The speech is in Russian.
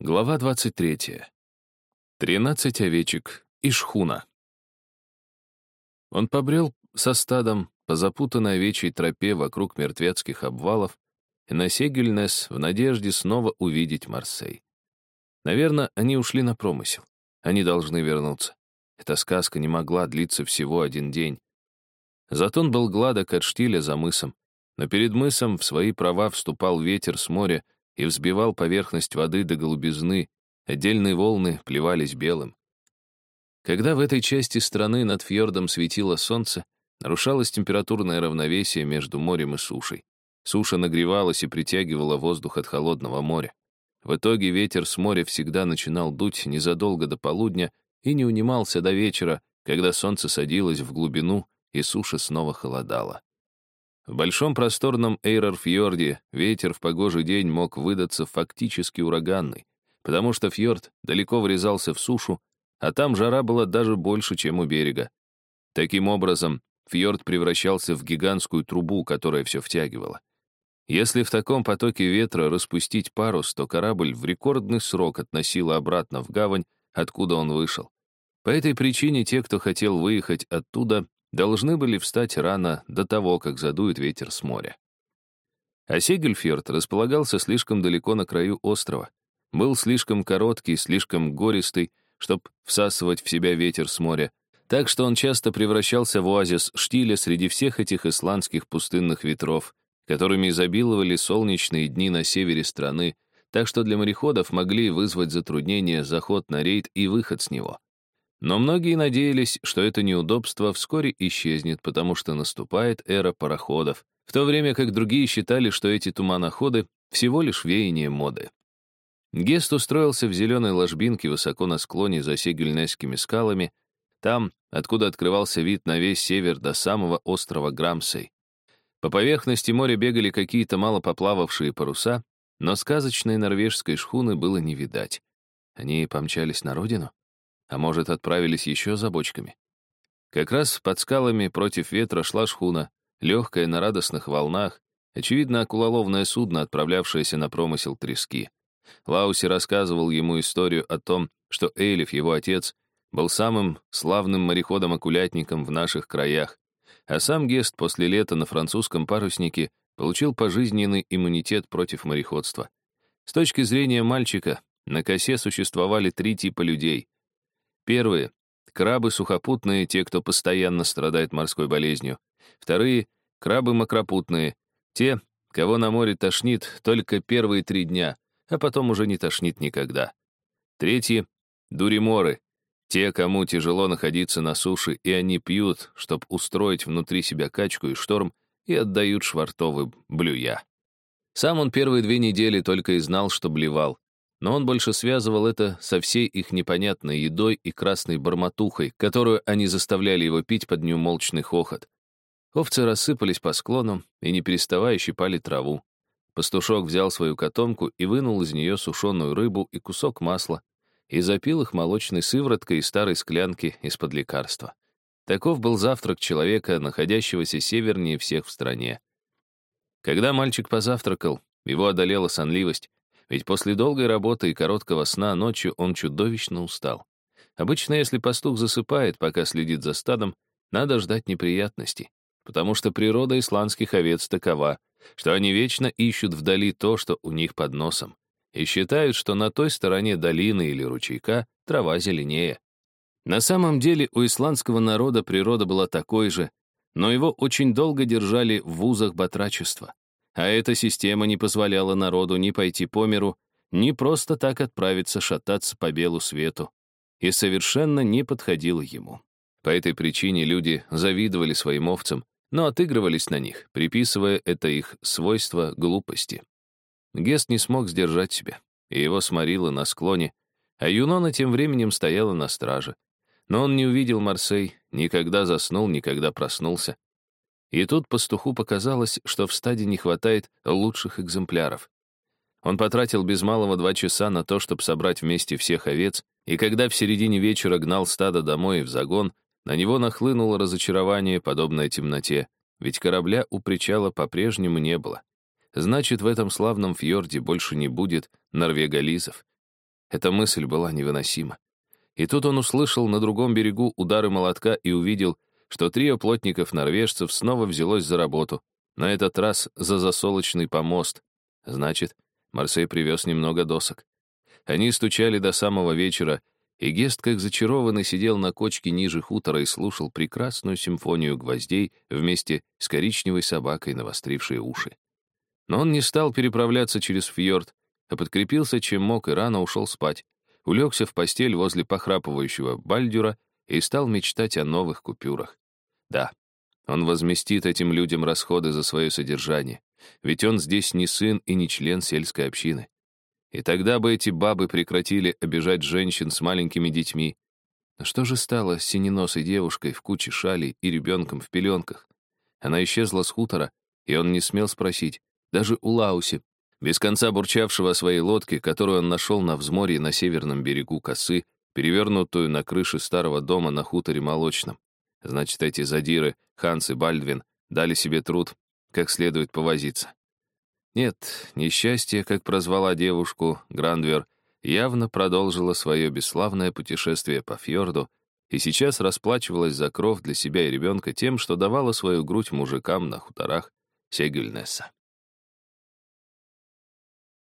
Глава 23. Тринадцать овечек и шхуна. Он побрел со стадом по запутанной овечьей тропе вокруг мертвецких обвалов и на Сегельнес в надежде снова увидеть Марсей. Наверное, они ушли на промысел. Они должны вернуться. Эта сказка не могла длиться всего один день. Затон был гладок от штиля за мысом, но перед мысом в свои права вступал ветер с моря, и взбивал поверхность воды до голубизны, отдельные волны плевались белым. Когда в этой части страны над фьордом светило солнце, нарушалось температурное равновесие между морем и сушей. Суша нагревалась и притягивала воздух от холодного моря. В итоге ветер с моря всегда начинал дуть незадолго до полудня и не унимался до вечера, когда солнце садилось в глубину и суша снова холодала. В большом просторном Эйрор-фьорде ветер в погожий день мог выдаться фактически ураганный, потому что фьорд далеко врезался в сушу, а там жара была даже больше, чем у берега. Таким образом, фьорд превращался в гигантскую трубу, которая все втягивала. Если в таком потоке ветра распустить парус, то корабль в рекордный срок относило обратно в гавань, откуда он вышел. По этой причине те, кто хотел выехать оттуда, должны были встать рано до того, как задует ветер с моря. А Сегельфьорд располагался слишком далеко на краю острова, был слишком короткий, слишком гористый, чтобы всасывать в себя ветер с моря, так что он часто превращался в оазис штиля среди всех этих исландских пустынных ветров, которыми изобиловали солнечные дни на севере страны, так что для мореходов могли вызвать затруднения заход на рейд и выход с него. Но многие надеялись, что это неудобство вскоре исчезнет, потому что наступает эра пароходов, в то время как другие считали, что эти туманоходы — всего лишь веяние моды. Гест устроился в зеленой ложбинке высоко на склоне за Сегельнесскими скалами, там, откуда открывался вид на весь север до самого острова Грамсей. По поверхности моря бегали какие-то мало поплававшие паруса, но сказочной норвежской шхуны было не видать. Они помчались на родину? А может, отправились еще за бочками? Как раз под скалами против ветра шла шхуна, легкая на радостных волнах, очевидно, акулоловное судно, отправлявшееся на промысел трески. Лауси рассказывал ему историю о том, что Эйлиф, его отец, был самым славным мореходом-окулятником в наших краях, а сам Гест после лета на французском паруснике получил пожизненный иммунитет против мореходства. С точки зрения мальчика, на косе существовали три типа людей. Первые — крабы сухопутные, те, кто постоянно страдает морской болезнью. Вторые — крабы макропутные, те, кого на море тошнит только первые три дня, а потом уже не тошнит никогда. Третьи — дуриморы, те, кому тяжело находиться на суше, и они пьют, чтобы устроить внутри себя качку и шторм, и отдают швартовы блюя. Сам он первые две недели только и знал, что блевал но он больше связывал это со всей их непонятной едой и красной бормотухой, которую они заставляли его пить под неумолчный хохот. Овцы рассыпались по склонам и, не переставая, щипали траву. Пастушок взял свою котомку и вынул из нее сушеную рыбу и кусок масла и запил их молочной сывороткой из старой склянки из-под лекарства. Таков был завтрак человека, находящегося севернее всех в стране. Когда мальчик позавтракал, его одолела сонливость, ведь после долгой работы и короткого сна ночью он чудовищно устал. Обычно, если пастух засыпает, пока следит за стадом, надо ждать неприятностей, потому что природа исландских овец такова, что они вечно ищут вдали то, что у них под носом, и считают, что на той стороне долины или ручейка трава зеленее. На самом деле у исландского народа природа была такой же, но его очень долго держали в вузах батрачества. А эта система не позволяла народу ни пойти по миру, ни просто так отправиться шататься по белу свету. И совершенно не подходила ему. По этой причине люди завидовали своим овцам, но отыгрывались на них, приписывая это их свойство глупости. Гест не смог сдержать себя, и его сморило на склоне, а Юнона тем временем стояла на страже. Но он не увидел Марсей, никогда заснул, никогда проснулся. И тут пастуху показалось, что в стаде не хватает лучших экземпляров. Он потратил без малого два часа на то, чтобы собрать вместе всех овец, и когда в середине вечера гнал стадо домой в загон, на него нахлынуло разочарование, подобное темноте, ведь корабля у причала по-прежнему не было. Значит, в этом славном фьорде больше не будет норвеголизов. Эта мысль была невыносима. И тут он услышал на другом берегу удары молотка и увидел, что трио плотников-норвежцев снова взялось за работу, на этот раз за засолочный помост. Значит, Марсей привез немного досок. Они стучали до самого вечера, и Гест, как зачарованный, сидел на кочке ниже хутора и слушал прекрасную симфонию гвоздей вместе с коричневой собакой, навострившей уши. Но он не стал переправляться через фьорд, а подкрепился чем мог и рано ушел спать, улегся в постель возле похрапывающего Бальдюра и стал мечтать о новых купюрах. Да, он возместит этим людям расходы за свое содержание, ведь он здесь не сын и не член сельской общины. И тогда бы эти бабы прекратили обижать женщин с маленькими детьми. Но что же стало с синеносой девушкой в куче шалей и ребенком в пеленках? Она исчезла с хутора, и он не смел спросить, даже у Лауси, без конца бурчавшего о своей лодке, которую он нашел на взморье на северном берегу косы, перевернутую на крыше старого дома на хуторе Молочном. Значит, эти задиры, Ханс и Бальдвин, дали себе труд, как следует повозиться. Нет, несчастье, как прозвала девушку Грандвер, явно продолжило свое бесславное путешествие по фьорду и сейчас расплачивалась за кров для себя и ребенка тем, что давала свою грудь мужикам на хуторах Сегельнесса.